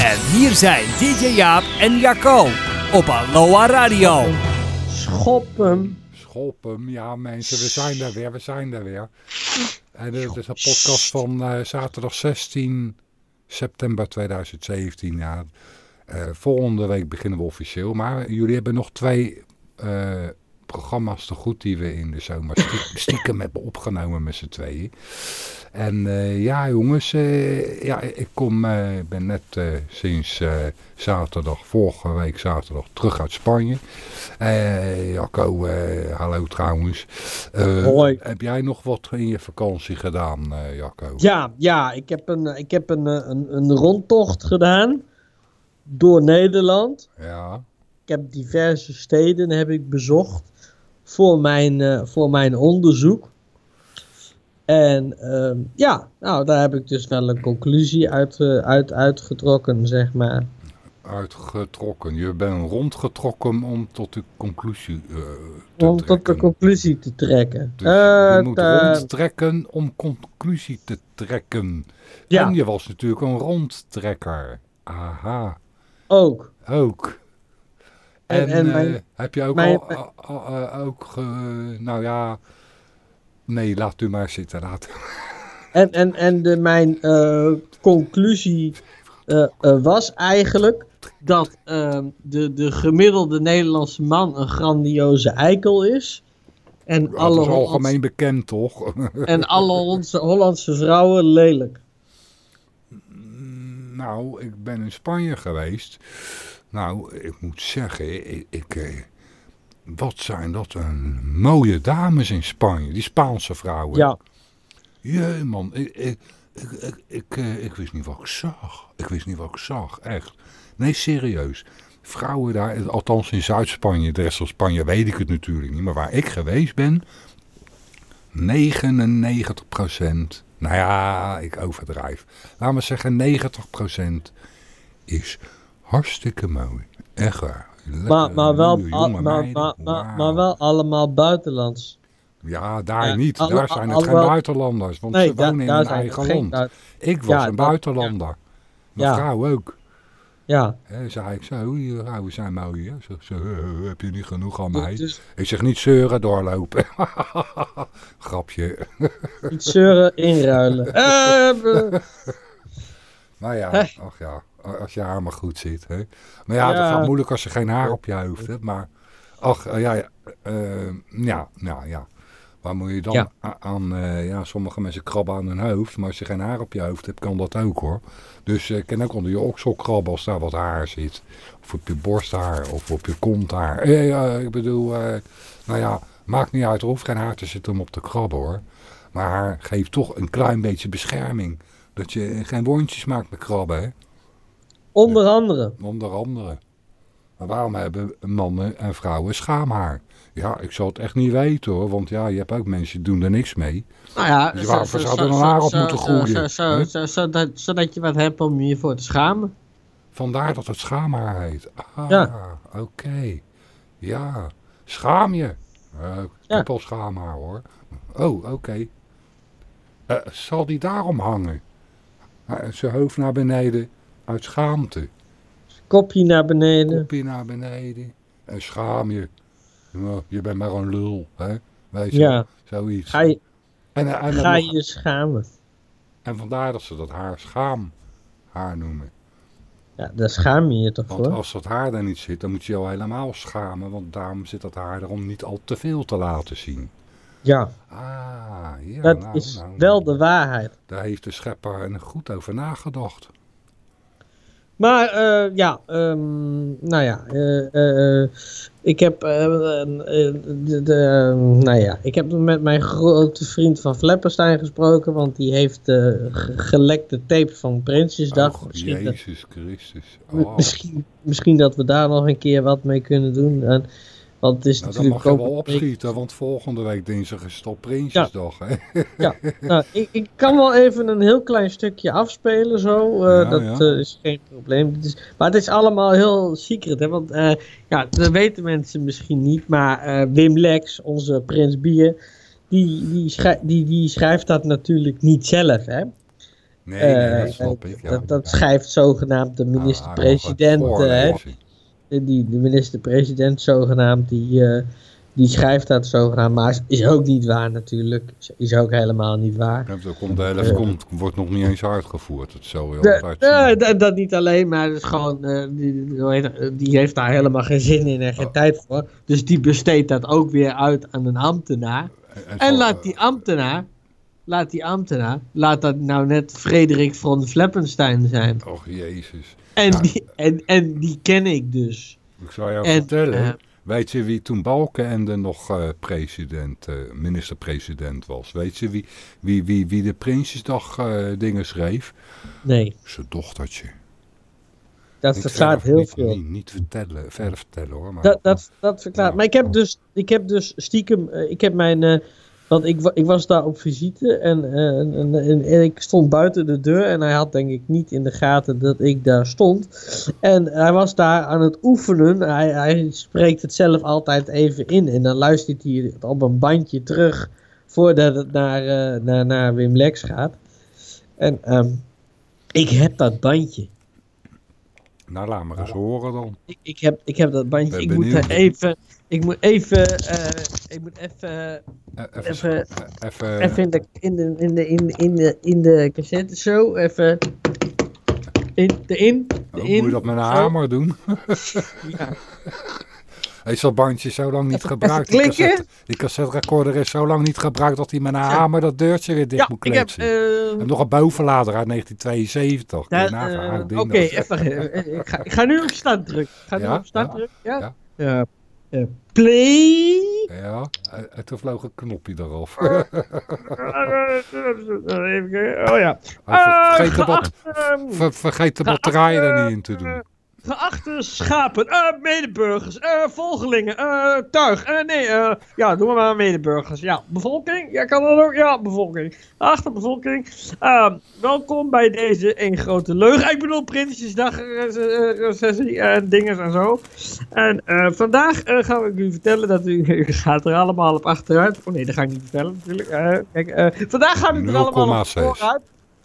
En hier zijn DJ Jaap en Jacco op Aloha Radio. Schop hem. Schop hem, ja mensen, we zijn er weer, we zijn er weer. En dit is een podcast van uh, zaterdag 16 september 2017. Ja, uh, volgende week beginnen we officieel, maar jullie hebben nog twee uh, programma's te goed die we in de zomer stiekem, stiekem hebben opgenomen met z'n tweeën. En uh, ja jongens, uh, ja, ik kom, uh, ben net sinds zaterdag, vorige week zaterdag, terug uit Spanje. Jacco, hallo trouwens. Hoi. Heb jij nog wat in je vakantie gedaan, Jacco? Ja, ja ik heb, een, ik heb een, een, een rondtocht gedaan door Nederland. Ja. Ik heb diverse steden heb ik bezocht voor mijn, voor mijn onderzoek. En uh, ja, nou, daar heb ik dus wel een conclusie uit, uh, uit, uitgetrokken, zeg maar. Uitgetrokken. Je bent rondgetrokken om tot de conclusie uh, te Om trekken. tot de conclusie te trekken. Dus je moet rondtrekken om conclusie te trekken. Ja. En je was natuurlijk een rondtrekker. Aha. Ook. Ook. En, En- en mijn- eh, heb je ook mijn- al, al- al- ook, nou ja, nee, laat u maar zitten. Laat. En, en, en de, mijn eh, conclusie eh, eh, was eigenlijk dat ehm, de, de gemiddelde Nederlandse man een grandioze eikel is. En Dat alle, is algemeen bekend, toch? en alle Hollandse, Hollandse vrouwen lelijk. nou, ik ben in Spanje geweest. Nou, ik moet zeggen, ik, ik, wat zijn dat een mooie dames in Spanje, die Spaanse vrouwen. Ja, Jee man, ik, ik, ik, ik, ik, eh, ik wist niet wat ik zag. Ik wist niet wat ik zag, echt. Nee, serieus. Vrouwen daar, althans in Zuid-Spanje, de rest van Spanje weet ik het natuurlijk niet. Maar waar ik geweest ben, 99 procent, nou ja, ik overdrijf. Laten we zeggen 90 procent is hartstikke mooi. Echt waar. Lekker maar, maar, wel, al- maar, meiden. maar, maar, wel allemaal buitenlands. Ja, daar Ja, niet. alle- daar zijn het geen buitenlanders. Want Nee, ze wonen in hun eigen land. Ik was Ja, een buitenlander. Mijn vrouw ook. Ja, Hè, zei ik zo, die vrouwen zijn mooi. Hè? Zeg ze, "Eh, heb je niet genoeg aan mij? dus Ik zeg niet zeuren, doorlopen. Grapje. niet zeuren, inruilen. Eh, eh, Maar ja, ach ja, als je haar maar goed zit. Hè? Maar ja, het Ja. gaat moeilijk als je geen haar op je hoofd hebt. Maar, ach, eh, ja, ja, eh, ja, nou ja. Waar moet je dan Ja. aan, eh, ja, sommige mensen krabben aan hun hoofd. Maar als je geen haar op je hoofd hebt, kan dat ook hoor. Dus je kan ook onder je oksel krabben als daar wat haar zit. Of op je borsthaar, of op je konthaar. Eh, ja, ik bedoel, eh, nou ja, maakt niet uit, er hoeft geen haar te zitten om op te krabben hoor. Maar haar geeft toch een klein beetje bescherming. Dat je geen wondjes maakt met krabben, hè? Onder andere. Onder andere. Maar waarom hebben mannen en vrouwen schaamhaar? Ja, ik zal het echt niet weten hoor, want ja, je hebt ook mensen die doen er niks mee. Nou ja, Dus waarvoor zou er een haar op moeten groeien, zo- zo- hè? zo- Zodat je wat hebt om je voor te schamen. Vandaar dat het schaamhaar heet. Ah, Ja. oké. Ja, schaam je. Eh, ik Ja. heb al schaamhaar hoor. Oh, oké. Eh, zal die daarom hangen? Eh, zijn hoofd naar beneden uit schaamte. Kopje naar beneden. Kopje naar beneden. En schaam je. Je bent maar een lul. Hè? Weet je, Ja. zoiets. Ga je, en, ga je schamen. en vandaar dat ze dat haar schaam haar noemen. Ja, daar schaam je je toch Want voor? als dat haar er niet zit, dan moet je jou helemaal schamen. Want daarom zit dat haar er om niet al te veel te laten zien. Ja, Ah, ja. dat nou, is nou, wel de waarheid. Daar heeft de schepper er goed over nagedacht. Maar eh, ja, ehm, nou ja, eh, eh, ik heb, eh, eh, de, de, eh, nou ja, ik heb met mijn grote vriend van Flepperstein gesproken, want die heeft ge- gelekte tapes van Prinsjesdag. Och, misschien, dat, Jezus Christus. Oh. misschien, misschien dat we daar nog een keer wat mee kunnen doen. En, want het is Nou, dan natuurlijk mag je wel opschieten, want volgende week dinsdag is het op Prinsjesdag. Hè? Ja, nou, ik, ik kan wel even een heel klein stukje afspelen zo. eh, Ja, dat ja. eh, is geen probleem. Het is, maar het is allemaal heel secret, hè. Want eh, ja, dat weten mensen misschien niet. Maar Wim Lex, onze Prins Bier, die, die, schrij- die, die schrijft dat natuurlijk niet zelf, hè. Nee, nee, dat snap ik. Ja. dat, dat schrijft zogenaamd de Ja, hij minister-president. hè? Die, de minister-president zogenaamd, die, eh, die schrijft dat zogenaamd. Maar is, ook niet waar natuurlijk. Is, ook helemaal niet waar. Ja, dat komt, de helft Eh. komt, wordt nog niet eens uitgevoerd. Zou altijd nee, zien. dat, niet alleen, maar het is gewoon, eh, die, die, het, heeft daar helemaal geen zin in en geen Oh. tijd voor. Dus die besteedt dat ook weer uit aan een ambtenaar. En zal- laat die ambtenaar, laat die ambtenaar, laat dat nou net Frederik von Fleppenstein zijn. Och, jezus. En, Ja. die, en, en die ken ik dus. Ik zal jou En, vertellen. eh, weet je wie toen Balkenende nog eh, president, eh, minister-president was? Weet je wie, wie, wie, wie de Prinsjesdag dingen schreef? Nee, Zijn dochtertje. dat Niet verklaart heel niet, veel. Niet, niet vertellen, verder vertellen hoor. Maar, Dat, dat, dat verklaart. Ja. Maar ik heb dus, ik heb dus stiekem, ik heb mijn, want ik, ik was daar op visite en, ik stond buiten de deur en hij had denk ik niet in de gaten dat ik daar stond. En hij was daar aan het oefenen. Hij, hij spreekt het zelf altijd even in en dan luistert hij op een bandje terug voordat het naar, eh, naar, naar Wim Lex gaat. En ehm, ik heb dat bandje. Nou, laat maar eens horen dan. Ik, ik, heb, ik heb dat bandje. Ik moet benieuwd. er even. Ik moet even. eh, ik moet even. Eh, Even- eh, even, even in de. In de. In de. In de. In de, in de cassette show. Even. In, de in. De oh, in. moet je dat met een zo. hamer doen? Ja. Is dat bandje zo lang niet Even- gebruikt? Die cassette, die cassette recorder is zo lang niet gebruikt dat hij met een hamer dat deurtje weer dicht Ja, moet ik heb. kletsen. eh, En nog een bovenlader uit 1972. Kun je daar, nagaan, eh, Oké, eh, ik, ga, ik ga nu op start drukken. Ik ga nu Ja? op start Ja? drukken. Ja. Ja. Ja. Eh, play. Ja, en- toen vloog een knopje eraf. Even kijken. Oh ja. Vergeet, de bat, geachte, ver- vergeet de batterij er niet in te doen. Geachte schapen, eh, medeburgers, eh, volgelingen, eh, tuig, nee, eh, ja, doen we maar medeburgers. Ja, bevolking, ja, kan dat ook? Ja, bevolking. Geachte bevolking, welkom bij deze één grote leugen. Ik bedoel, Prinsjesdag, recessie en dingen en zo. En vandaag eh, ga ik u vertellen dat u, u gaat er allemaal op achteruit. Oh nee, dat ga ik niet vertellen natuurlijk. Kijk, vandaag gaat u er allemaal op 0,6. vooruit.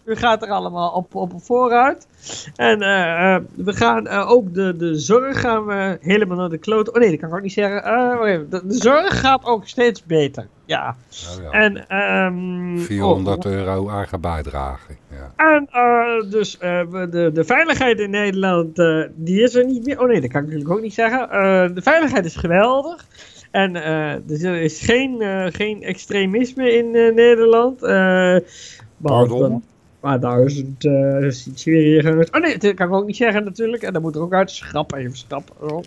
U gaat er allemaal op, op vooruit. En eh, eh, we gaan eh, ook de, de zorg gaan we helemaal naar de kloot. Oh nee, dat kan ik ook niet zeggen. De, de zorg gaat ook steeds beter. Ja. Oh ja. En, ehm 400 euro eigen bijdrage. Ja. en dus de, de veiligheid in Nederland, die is er niet meer. Oh nee, dat kan ik natuurlijk ook niet zeggen. De veiligheid is geweldig. En dus er is geen, geen extremisme in Nederland. eh behalve Pardon? dan- Maar duizend uh, Syriërs. Oh nee, dat kan ik ook niet zeggen natuurlijk. En dat moet er ook uit. Schrappen, even schrappen. Oh.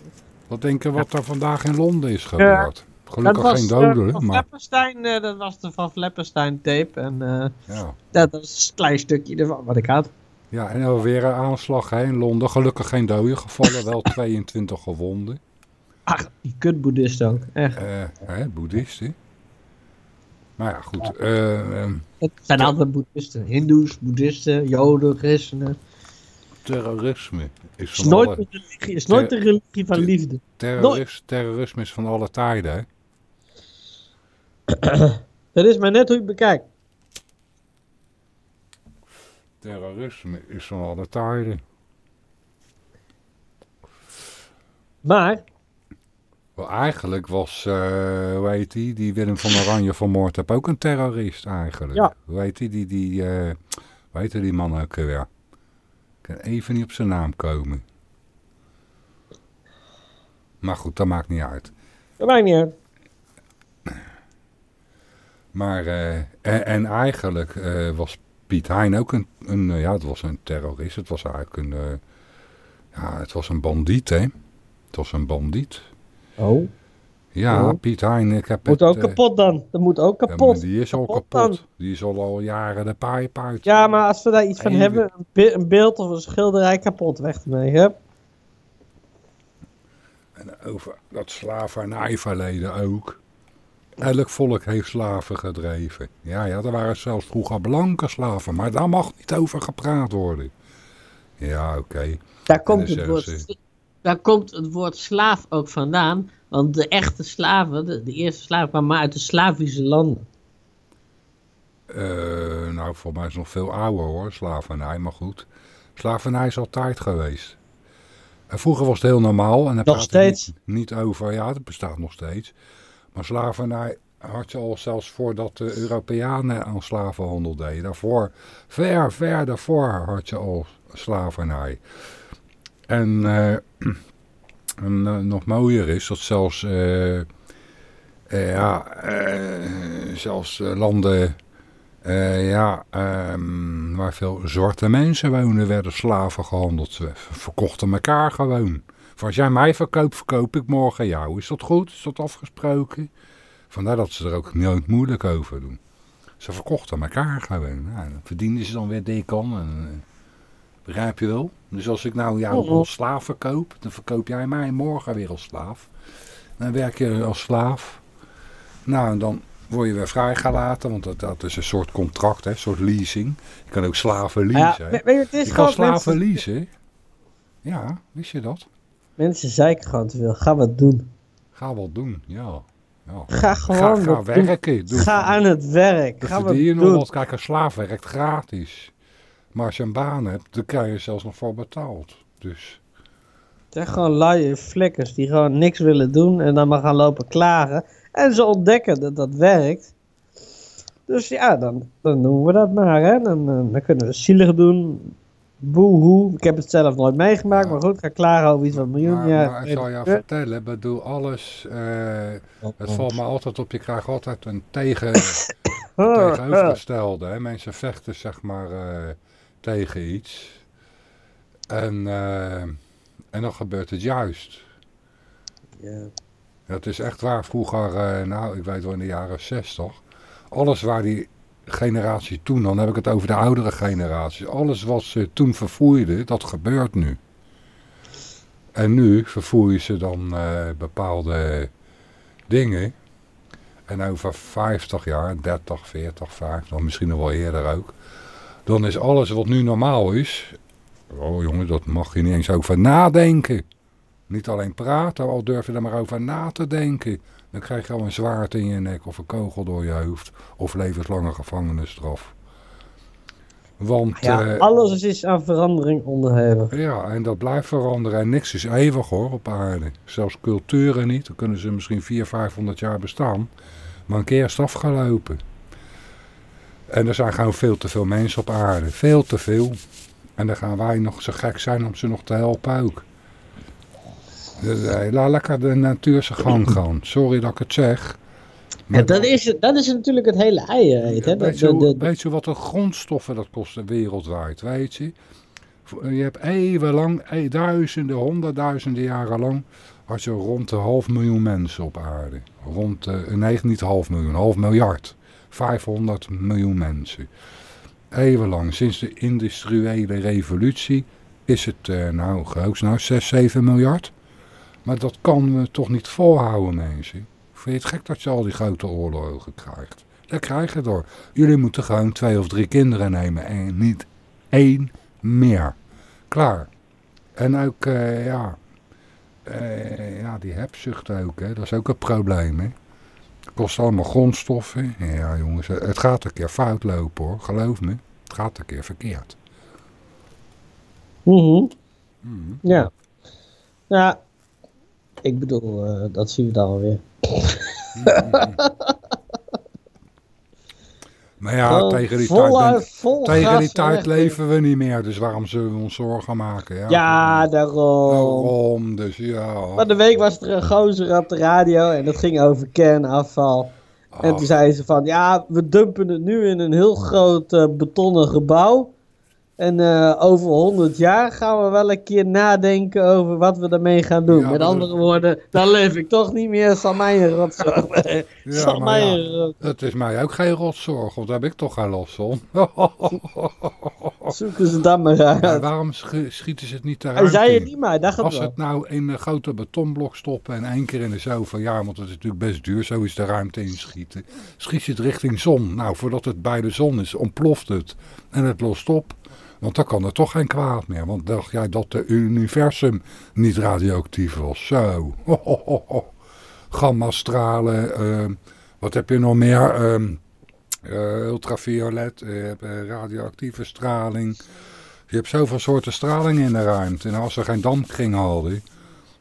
Wat denken wat er vandaag in Londen is gebeurd? Gelukkig dat was geen eh, doden, van maar eh, dat was de van Fleppenstein tape. En eh, ja. dat is een klein stukje ervan wat ik had. Ja, en dan weer een aanslag hè, in Londen. Gelukkig geen doden gevallen, wel 22 gewonden. Ach, die kutboeddhist ook. Echt. Eh hè, boeddhisten. Maar ja, goed. eh, Het zijn altijd boeddhisten. Hindoes, boeddhisten, joden, christenen. terrorisme is van nooit, alle... religie, is nooit de religie van Ter- liefde. Terroris, terrorisme is van alle tijden, hè? Dat is maar net hoe je het bekijkt. Terrorisme is van alle tijden. Maar, Wel, eigenlijk was, eh hoe heet die, die Willem van Oranje vermoord heb ook een terrorist eigenlijk. Ja. Hoe heet die, die, die hoe heette die man ook weer? Ik kan even niet op zijn naam komen. Maar goed, dat maakt niet uit. dat maakt niet uit. Maar, eh, en, en eigenlijk was Piet Hein ook een, een ja, het was een terrorist. Het was eigenlijk een, ja, het was een bandiet, hè. Het was een bandiet. Oh, Ja, Oh. Piet Hein, ik heb moet het... ook eh, kapot dan. Dat moet ook kapot. die is al Kapot dan. Die is al al jaren de pijp uit. Ja, maar als we daar iets van Even. hebben, een, be- een beeld of een schilderij kapot, weg ermee. Hup. En over dat slavernijverleden ook. Elk volk heeft slaven gedreven. Ja, ja, er waren zelfs vroeger blanke slaven. Maar daar mag niet over gepraat worden. Ja, oké. Daar komt, het woord, daar komt het woord slaaf ook vandaan. Want de echte slaven, de, de eerste slaven kwamen maar uit de Slavische landen. eh, nou, voor mij is het nog veel ouder hoor, slavernij, maar goed. Slavernij is altijd geweest. En vroeger was het heel normaal. En daar Nog steeds? Niet, niet over, ja, het bestaat nog steeds. Maar slavernij had je al zelfs voordat de Europeanen aan slavenhandel deden. Daarvoor, ver, ver daarvoor had je al slavernij. En, eh, en eh, nog mooier is dat zelfs, eh, ja, zelfs landen ja, ehm, waar veel zwarte mensen wonen, werden slaven gehandeld. Ze verkochten elkaar gewoon. Voor als jij mij verkoopt, verkoop ik morgen jou. Is dat goed? Is dat afgesproken? Vandaar dat ze er ook nooit moeilijk over doen. Ze verkochten elkaar gewoon. Nou, dan verdienden ze dan weer dekan. En, begrijp je wel? Dus als ik nou jou Mhm. als slaaf verkoop, dan verkoop jij mij morgen weer als slaaf. Dan werk je als slaaf. Nou, en dan word je weer vrijgelaten, want dat, dat is een soort contract, hè, een soort leasing. Je kan ook slaven Ja, leasen. weet je, het is je kan slaven mensen, leasen. Ja, wist je dat? mensen zeiken gewoon te veel. Ga wat doen. Ga wat doen, ja. ja. Ga gewoon ga, werken. Doe, Ga aan het werk. dan Ga wat verdien je nog doen. wat. Kijk, een slaaf werkt gratis. Maar als je een baan hebt, dan krijg je zelfs nog voor betaald. Dus, Het zijn gewoon luie flikkers die gewoon niks willen doen en dan maar gaan lopen klagen. En ze ontdekken dat dat werkt. Dus ja, dan, dan doen we dat maar. Hè. Dan, eh, dan kunnen we zielig doen. Boehoe. Ik heb het zelf nooit meegemaakt, Ja. maar goed, ga klagen over iets van miljoen maar, jaar. maar ik zal je vertellen, ik bedoel, alles, eh, het valt me altijd op, je krijgt altijd een tegen, tegenovergestelde. Hè? Mensen vechten zeg maar eh, tegen iets. En, eh, en dan gebeurt het juist. Ja. Dat is echt waar. Vroeger, eh, nou, ik weet wel in de jaren 60. Alles waar die generatie toen, dan heb ik het over de oudere generatie. Alles wat ze toen vervoerden, dat gebeurt nu. En nu vervoeren ze dan eh, bepaalde dingen. En over 50 jaar, 30, 40, 50, misschien nog wel eerder ook. Dan is alles wat nu normaal is. Oh jongen, dat mag je niet eens over nadenken. Niet alleen praten, al durf je er maar over na te denken. Dan krijg je al een zwaard in je nek of een kogel door je hoofd. Of levenslange gevangenisstraf. Want Ja, eh, alles is aan verandering onderhevig. ja, en dat blijft veranderen. En niks is eeuwig hoor op aarde. Zelfs culturen niet. Dan kunnen ze misschien 400, 500 jaar bestaan. Maar een keer is het afgelopen. En er zijn gewoon veel te veel mensen op aarde. Veel te veel. En dan gaan wij nog zo gek zijn om ze nog te helpen ook. Dus, eh, laat lekker de natuur zijn gang gaan. Sorry dat ik het zeg. Ja, dat, is, dat is natuurlijk het hele. Hè? Weet je, de, hoe- de- weet je wat de grondstoffen dat kosten wereldwijd, weet je? Voor- Je hebt eeuwenlang, eh, duizenden, honderdduizenden jaren lang, had je rond de half miljoen mensen op aarde. Rond, de, nee niet half miljoen, half miljard. 500 miljoen mensen. Eeuwenlang, sinds de industriële revolutie, is het eh, nou, groot, nou 6, 7 miljard. Maar dat kan we toch niet volhouden, mensen. Vind je het gek dat je al die grote oorlogen krijgt? Dat krijg je door. Jullie moeten gewoon twee of drie kinderen nemen en niet één meer. Klaar. En ook, eh, ja, eh, ja, die hebzucht ook, hè. dat is ook een probleem. Hè. Het kost allemaal grondstoffen. Ja jongens, het gaat een keer fout lopen hoor, geloof me. Het gaat een keer verkeerd. Mhm. Mhm. Ja. Ja. Ik bedoel, eh, dat zien we dan alweer. Maar ja, tegen die vol tijd, ben- tegen die tijd leven we niet meer, dus waarom zullen we ons zorgen maken? Ja, Ja, daarom. Daarom, dus ja. Van de week was er een gozer op de radio en dat ging over kernafval. En Ah. toen zeiden ze van, ja, we dumpen het nu in een heel groot eh, betonnen gebouw. En eh, over 100 jaar gaan we wel een keer nadenken over wat we daarmee gaan doen. Ja, Met andere dat- woorden, dan leef ik toch niet meer, zal mij een rotzorg. Ja, zal maar mij ja. een rot- Het is mij ook geen rotzorg, want daar heb ik toch geen last van. Zoeken ze dan maar uit. waarom sch- schieten ze het niet Hij eruit zei het in? niet, maar dacht het Als wel. het nou in een grote betonblok stoppen en één keer in de zoveel jaar, want het is natuurlijk best duur, zo is de ruimte inschieten. Schiet je het richting zon. Nou, voordat het bij de zon is, ontploft het en het lost op. Want dan kan er toch geen kwaad meer. Want dacht jij dat de universum niet radioactief was? Zo. Gammastralen. ehm, wat heb je nog meer? Ehm, eh, ultraviolet, eh, radioactieve straling. Je hebt zoveel soorten straling in de ruimte. En als we geen dampkring hadden,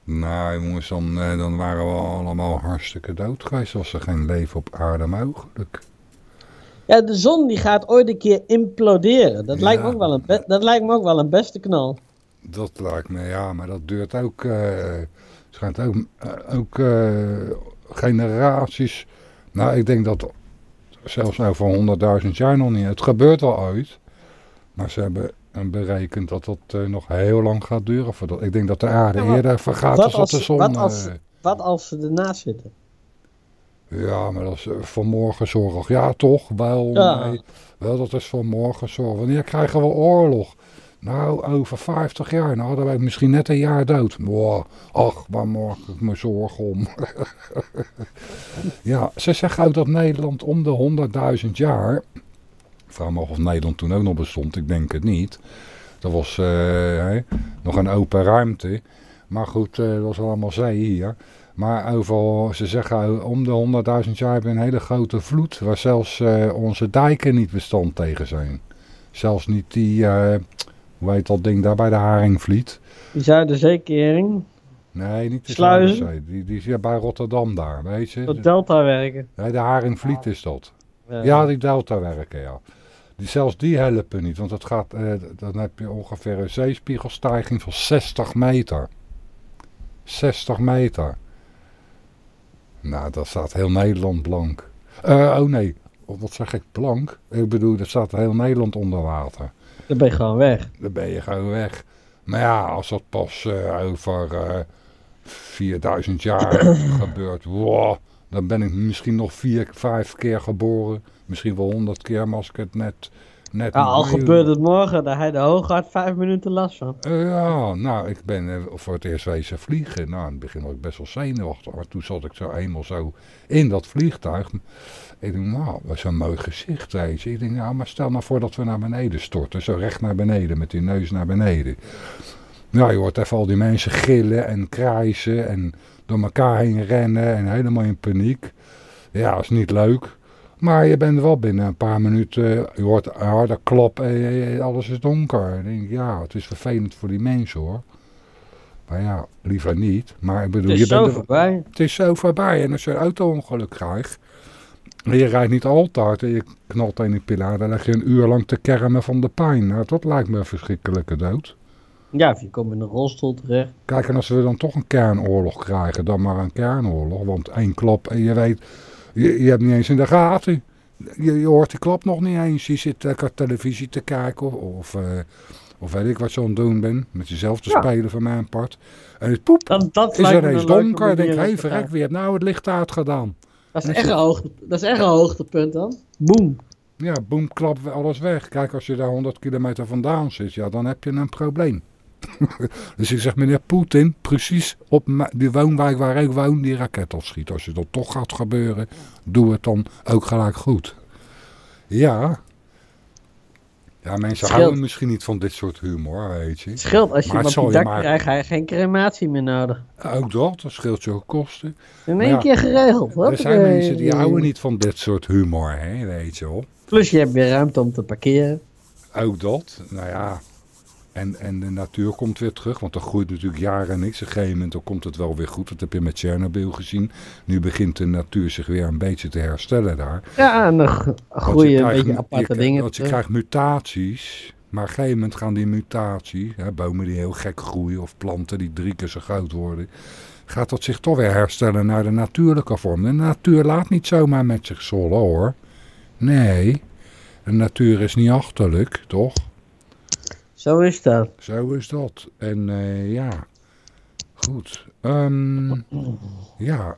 nou jongens, dan, eh, dan waren we allemaal hartstikke dood geweest. Was er geen leven op aarde mogelijk. Ja, de zon die gaat ooit een keer imploderen. Dat, Ja. lijkt, me ook wel een dat lijkt me ook wel een beste knal. Dat lijkt me, ja, maar dat duurt ook, eh schijnt ook, eh, ook eh, generaties. Nou, ik denk dat zelfs over 100.000 jaar nog niet. Het gebeurt wel ooit, maar ze hebben berekend dat dat nog heel lang gaat duren. Voordat, ik denk dat de aarde eerder vergaat als, dat de zon. wat als- Wat als ze ernaast zitten? Ja, maar dat is eh, voor morgen zorg. Ja, toch? Wel, Ja. nee, wel dat is voor morgen zorg. Wanneer krijgen we oorlog? Nou, over 50 jaar. Nou, hadden wij misschien net een jaar dood. Wow, ach, waar maak ik me zorgen om? ja, ze zeggen ook dat Nederland om de 100.000 jaar... Ik vraag me af of Nederland toen ook nog bestond. Ik denk het niet. Dat was eh, nog een open ruimte. Maar goed, eh, dat was allemaal zee hier. Maar over, ze zeggen om de 100.000 jaar hebben we een hele grote vloed. Waar zelfs eh, onze dijken niet bestand tegen zijn. Zelfs niet die, eh, hoe heet dat ding daar bij de Haringvliet. Die Zuiderzeekering, Nee, niet de Sluizen? Die, die is ja bij Rotterdam daar, weet je. tot Delta werken. Nee, de Haringvliet is dat. Ja, die delta werken, ja. Die, zelfs die helpen niet, want het gaat, eh, dan heb je ongeveer een zeespiegelstijging van 60 meter. 60 meter. Nou, dat staat heel Nederland blank. Eh, oh nee, wat zeg ik, blank? Ik bedoel, dat staat heel Nederland onder water. Dan ben je gewoon weg. Dan ben je gewoon weg. Maar ja, als dat pas eh, over eh 4000 jaar gebeurt, wow, dan ben ik misschien nog vier, vijf keer geboren. Misschien wel honderd keer, maar als ik het net... net Ja, al gebeurt het morgen, daar hij de hooguit vijf minuten last van. Eh, ja, nou, ik ben eh, voor het eerst wezen vliegen. Nou, in het begin was ik best wel zenuwachtig. Maar toen zat ik zo eenmaal zo in dat vliegtuig. Ik denk, nou, wat is een mooi gezicht, weet je. Ik denk, nou, maar stel nou voor dat we naar beneden storten. Zo recht naar beneden, met die neus naar beneden. Nou, je hoort even al die mensen gillen en krijsen en door elkaar heen rennen en helemaal in paniek. Ja, is niet leuk. Maar je bent wel binnen een paar minuten, je hoort een harde klap en alles is donker. Ik denk, ja, het is vervelend voor die mensen hoor. Maar ja, liever niet. Maar ik bedoel, Het je is bent zo voorbij. het is zo voorbij. En als je een auto-ongeluk krijgt, en je rijdt niet altijd en je knalt in die pilaar, dan leg je een uur lang te kermen van de pijn. Nou, dat lijkt me een verschrikkelijke dood. Ja, of je komt in een rolstoel terecht. Kijk, en als we dan toch een kernoorlog krijgen, dan maar een kernoorlog. Want één klap en je weet, je, je hebt niet eens in de gaten. Je, je hoort die klap nog niet eens. Je zit lekker televisie te kijken of, eh, of weet ik wat je aan het doen bent. Met jezelf te Ja. spelen van mijn part. En het poep, Dat, dat is ineens donker. Ik denk, hé verrek, wie heeft nou het licht uitgedaan? Dat is, echt een hoogte, dat is echt een hoogtepunt dan. Boom. Ja, boem, klap, alles weg. Kijk, als je daar 100 kilometer vandaan zit, ja, dan heb je een probleem. dus ik zeg, meneer Poetin, precies op die woonwijk waar ik woon, die raket afschiet. Als je dat toch gaat gebeuren, doe het dan ook gelijk goed. Ja. Ja, mensen houden misschien niet van dit soort humor, weet je. Het scheelt als je Maar op dak maar- krijgt, ga je geen crematie meer nodig. Ook dat, dat scheelt je ook kosten. In één ja, keer geregeld. Er zijn mensen die houden niet van dit soort humor, hè, weet je wel. Plus je hebt weer ruimte om te parkeren. Ook dat, nou ja. En, en de natuur komt weer terug, want er groeit natuurlijk jaren niks. Op een gegeven moment dan komt het wel weer goed. Dat heb je met Chernobyl gezien. Nu begint de natuur zich weer een beetje te herstellen daar. Ja, en dan groeien een krijgt beetje aparte je, dingen. Want je krijgt mutaties. Maar op een gegeven moment gaan die mutaties, hè, bomen die heel gek groeien of planten die drie keer zo groot worden. Gaat dat zich toch weer herstellen naar de natuurlijke vorm. De natuur laat niet zomaar met zich zollen hoor. Nee, de natuur is niet achterlijk, toch? Zo is dat. Zo is dat. En eh, ja, goed. Ehm, ja,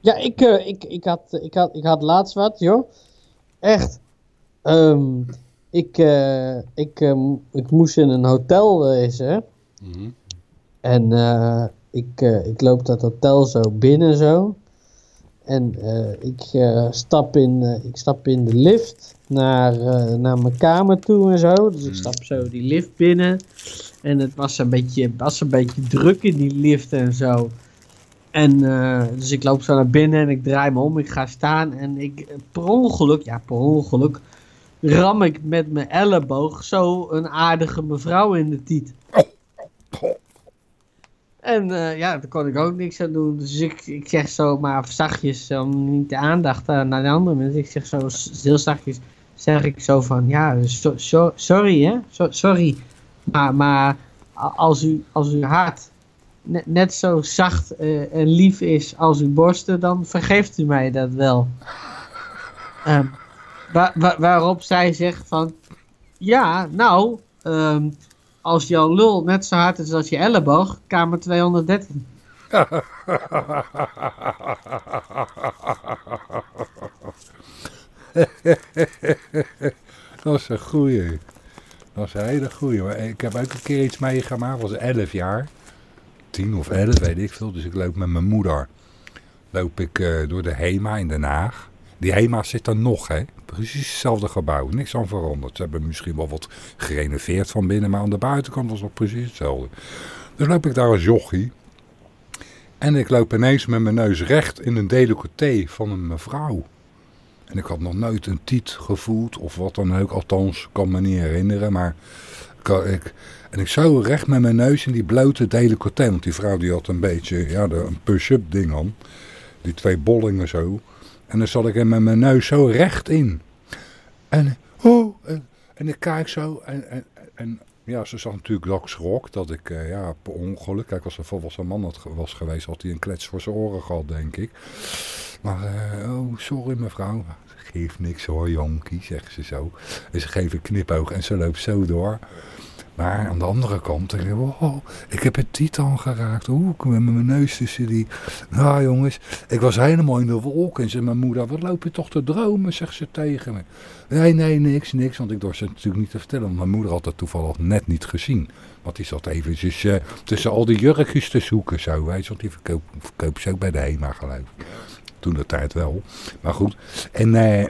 Ja, ik, eh, ik, ik, had, ik, had, ik had laatst wat, joh. Echt. Ehm, ik, eh, ik, ehm, ik moest in een hotel wezen. hè. En eh, ik, eh, ik loop dat hotel zo binnen zo. En eh, ik, eh, stap in, eh, ik stap in de lift naar, naar mijn kamer toe en zo. Dus ik stap zo die lift binnen. En het was een beetje, was een beetje druk in die lift en zo. En uh, dus ik loop zo naar binnen en ik draai me om, ik ga staan en ik per ongeluk, ja per ongeluk, ram ik met mijn elleboog zo een aardige mevrouw in de tiet. En uh, ja, daar kon ik ook niks aan doen. Dus ik, ik zeg zo maar zachtjes, om niet de aandacht uh, naar de andere mensen. Ik zeg zo heel zachtjes, zeg ik zo van, ja, so, so, sorry hè, so, sorry. Maar, maar als, u, als uw hart net, zo zacht uh, en lief is als uw borsten, dan vergeeft u mij dat wel. Wa waarop zij zegt van, ja, nou, um, als jouw lul net zo hard is als je elleboog, kamer 213. dat is een goeie. Dat is een hele goeie. Ik heb ook een keer iets meegemaakt, was 11 jaar. 10 of 11, weet ik veel. Dus ik loop met mijn moeder. Loop ik uh, door de HEMA in Den Haag. Die HEMA zit er nog, hè. Precies hetzelfde gebouw. Niks aan veranderd. Ze hebben misschien wel wat gerenoveerd van binnen. Maar aan de buitenkant was het precies hetzelfde. Dus loop ik daar als jochie. En ik loop ineens met mijn neus recht in een decolleté van een mevrouw. En ik had nog nooit een tiet gevoeld of wat dan ook. Althans, kan me niet herinneren. Maar ik, en ik zo recht met mijn neus in die blote decolleté. Want die vrouw die had een beetje ja, een push-up ding aan. Die twee bollingen zo. En dan zat ik er met mijn neus zo recht in. En, oh, en, ik kijk zo. En, en, en ja, ze zag natuurlijk dat ik schrok. Dat ik, ja, per ongeluk. Kijk, als een volwassen man was geweest, had hij een klets voor zijn oren gehad, denk ik. Maar, uh, oh, sorry mevrouw. Geef niks hoor, jonkie, zegt ze zo. En ze geeft een knipoog en ze loopt zo door. Maar aan de andere kant, ik, wow, ik heb het titan geraakt. Oeh, met mijn neus tussen die... Nou jongens, ik was helemaal in de wolk. En zei mijn moeder, wat loop je toch te dromen, zegt ze tegen me. Nee, nee, niks, niks. Want ik dorst het natuurlijk niet te vertellen. Want mijn moeder had het toevallig net niet gezien. Want die zat eventjes uh, tussen al die jurkjes te zoeken. Zo, je, want die verkoop, verkopen ze ook bij de HEMA geloof ik. Toen de tijd wel. Maar goed. En... Uh,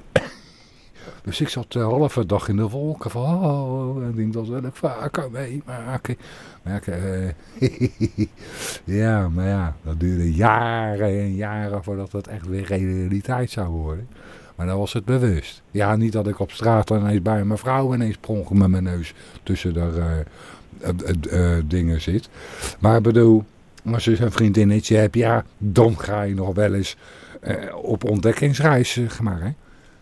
dus ik zat de halve dag in de wolken van, oh, ik denk dat wil ik vaker meemaken. Maar uh, ja, maar ja, dat duurde jaren en jaren voordat het echt weer realiteit zou worden. Maar dan was het bewust. Ja, niet dat ik op straat ineens bij mijn vrouw ineens sprong met mijn neus tussen de uh, dingen zit. Maar bedoel, als je een vriendinnetje hebt, ja, dan ga je nog wel eens op ontdekkingsreis gemaakt, hè.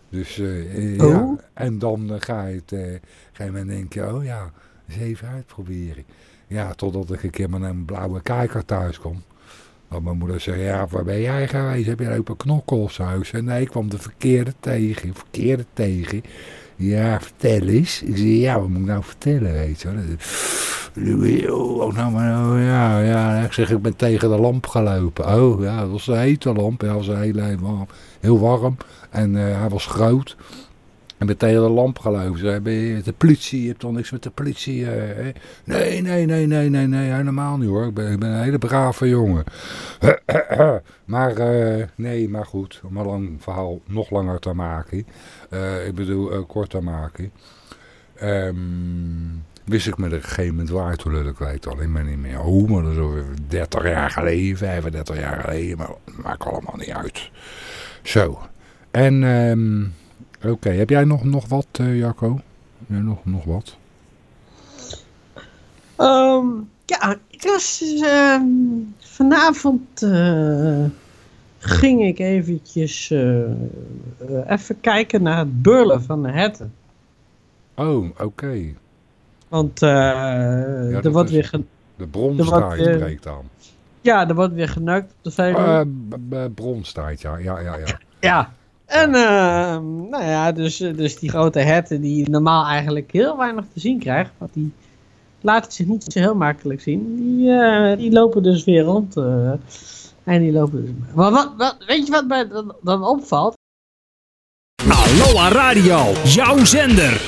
Dus uh, oh. ja, en dan uh, ga, je het, uh, ga je men denken, oh ja, eens even uitproberen. Ja, totdat ik een keer met een blauwe kijker thuis kom. Dan mijn moeder zei, ja, waar ben jij geweest? Heb je lopen knokkelsaus? En nee, ik kwam de verkeerde tegen, verkeerde tegen. Ja, vertel eens. Ik zei, ja, wat moet ik nou vertellen, weet je Oh, nou, maar, oh, ja, ja. Ik zeg, ik ben tegen de lamp gelopen. Oh, ja, dat was een hete lamp. Dat was heel, heel warm. En uh, hij was groot. En ben tegen de lamp gelopen. Zei, ben je de politie? Je hebt toch niks met de politie? Uh, nee, nee, nee, nee, nee, nee, helemaal niet hoor. Ik ben, ik ben een hele brave jongen. maar, uh, nee, maar goed. Om een lang verhaal nog langer te maken. ik bedoel, kort te maken. Um, wist ik me er een gegeven moment waar. Toen ik weet alleen maar niet meer hoe. Maar dat is over 30 jaar geleden, 35 jaar geleden. Maar dat maakt allemaal niet uit. Zo. En, um, oké, okay. heb jij nog, nog wat, uh, Jacco? Ja, nog, nog wat? Um, ja, ik was uh, vanavond uh, ging ik eventjes uh, even kijken naar het burlen van de herten. Oh, oké. Okay. Want ja, er wordt weer... De bronstaart breekt aan. Ja, er wordt weer geneukt op de vijver. Uh, bronstaart, ja. Ja, ja, ja. ja. En uh, nou ja, dus, dus die grote herten die normaal eigenlijk heel weinig te zien krijgen, want die laten zich niet zo heel makkelijk zien, die, uh, die lopen dus weer rond. Uh, en die lopen dus... Maar wat, wat, weet je wat mij dan, dan opvalt? Aloha Radio, jouw zender.